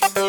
Буду,